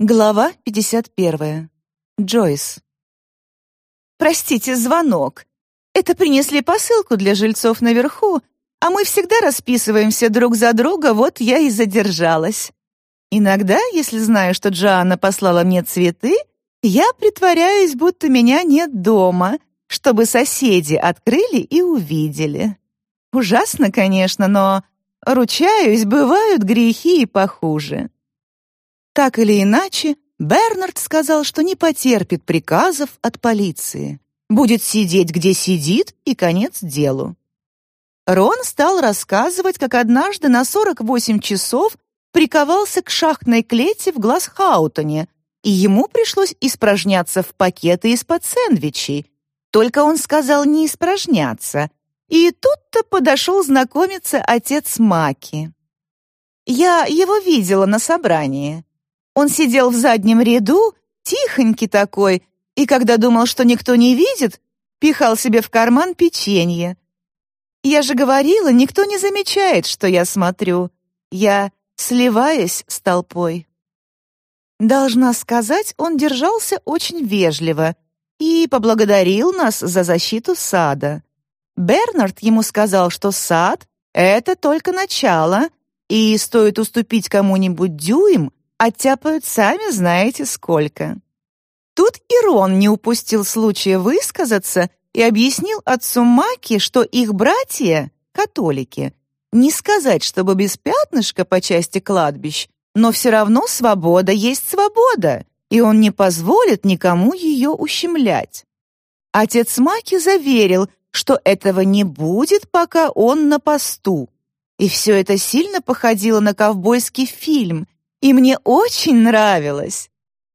Глава 51. Джойс. «Простите, звонок. Это принесли посылку для жильцов наверху, а мы всегда расписываемся друг за друга, вот я и задержалась. Иногда, если знаю, что Джоанна послала мне цветы, я притворяюсь, будто меня нет дома, чтобы соседи открыли и увидели. Ужасно, конечно, но, ручаюсь, бывают грехи и похуже». Так или иначе, Бернард сказал, что не потерпит приказов от полиции. Будет сидеть, где сидит, и конец делу. Рон стал рассказывать, как однажды на 48 часов приковался к шахтной клете в Глазхаутоне, и ему пришлось испражняться в пакеты из-под сэндвичей. Только он сказал не испражняться. И тут-то подошел знакомиться отец Маки. Я его видела на собрании. Он сидел в заднем ряду, тихонький такой, и когда думал, что никто не видит, пихал себе в карман печенье. Я же говорила, никто не замечает, что я смотрю. Я сливаюсь с толпой. Должна сказать, он держался очень вежливо и поблагодарил нас за защиту сада. Бернард ему сказал, что сад — это только начало, и стоит уступить кому-нибудь дюйм, оттяпают сами знаете сколько. Тут и Рон не упустил случая высказаться и объяснил отцу Маки, что их братья — католики. Не сказать, чтобы без пятнышка по части кладбищ, но все равно свобода есть свобода, и он не позволит никому ее ущемлять. Отец Маки заверил, что этого не будет, пока он на посту. И все это сильно походило на ковбойский фильм, и мне очень нравилось.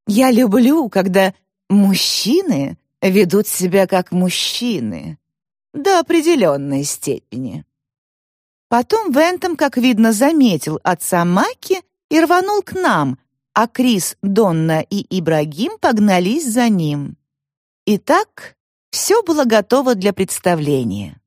Я люблю, когда мужчины ведут себя как мужчины до определенной степени. Потом Вентом, как видно, заметил отца Маки и рванул к нам, а Крис, Донна и Ибрагим погнались за ним. Итак, все было готово для представления.